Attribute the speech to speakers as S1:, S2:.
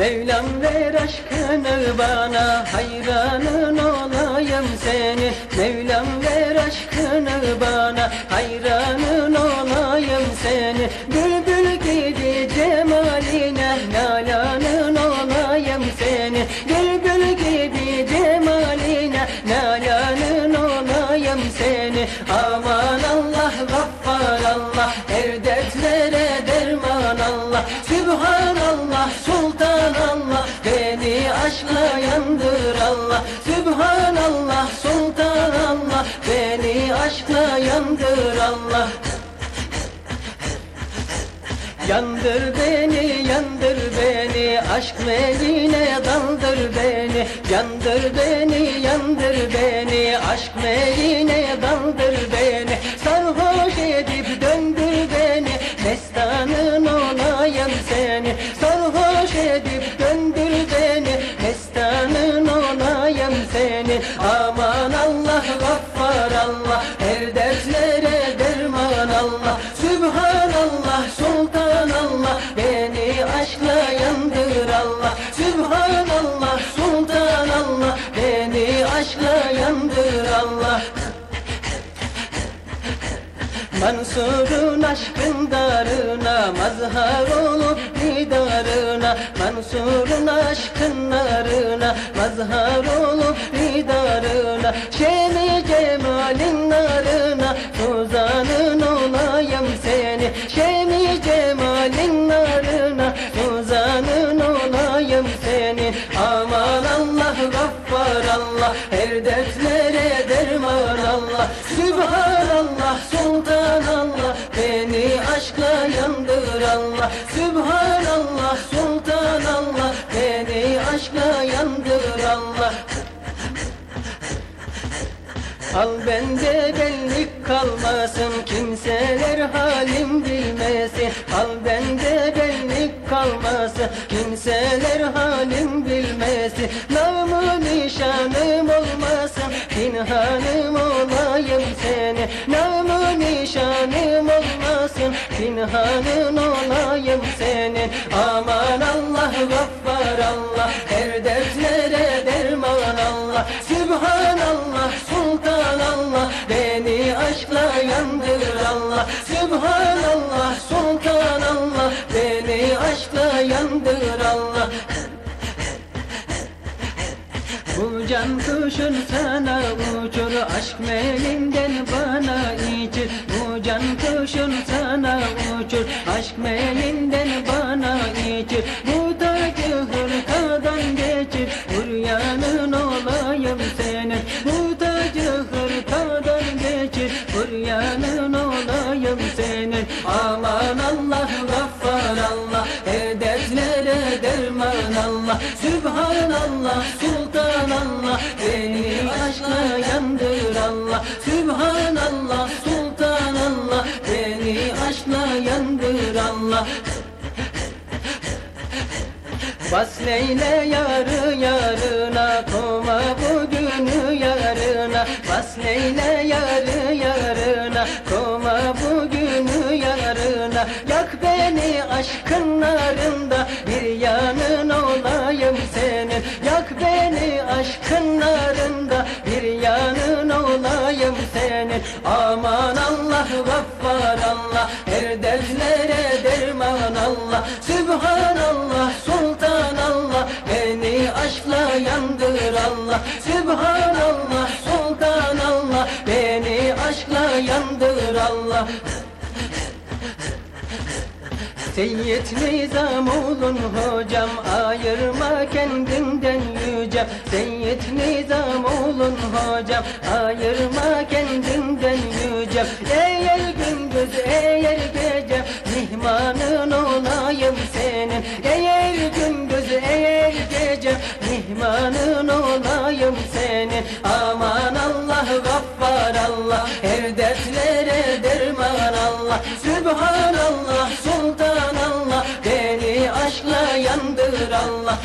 S1: Mevlam ver aşkını bana hayranın olayım seni. Mevlam ver aşkını bana hayranın olayım seni. Bülbül gibi cemaline nalanın olayım seni. Bülbül gibi cemaline nalanın olayım seni. Aman yandır Allah. Yandır beni, yandır beni, aşk meline daldır beni. Yandır beni, yandır beni, Mansur'un aşkın darına Mazhar olup didarına Mansur'un aşkın narına Mazhar olup didarına Şemi cemalin narına Tuzanın olayım seni. Şemi cemalin narına Tuzanın olayım senin Aman Aşkla yandır Allah Sübhanallah Sultan Allah. Beni aşkla yandır Allah. Al bende benlik kalmasın Kimseler halim bilmesin. Al bende benlik kalmasın Kimseler halim bilmesin. Namı nişanım olmasın Pinhanım olayım seni. Namı Pinhanın olayım senin Aman Allah gaffar Allah. Her dertlere derman Allah. Sübhanallah Sultan Allah Beni aşkla yandır Allah. Sübhanallah Sultan Allah Beni aşkla yandır Allah. Bu can kuşun sana uçur. Aşk melinden bana Sübhanallah Sultan Allah Beni aşkla yandır Allah. Bas Leyle yarı yarına Koma bugünü yarına. Bas Leyle yarı yarına Koma bugünü yarına. Yak beni aşkın narında Bir yanın olayım senin. Yak beni aşkın narında Aman Allah gaffar Allah Her dertlere derman Allah. Sübhanallah Sultan Allah Beni aşkla yandır Allah. Sübhanallah Sultan Allah Beni aşkla yandır Allah Seyyid Nizam olun hocam Ayırma kendinden yücem Seyyid Nizam olun hocam Ayırma kendinden yücem Eğer gündüz eğer gece Mihmanın olayım derman Allah Her dertlere derman Allah. Sübhanallah Sultan Allah Beni aşkla yandır Allah.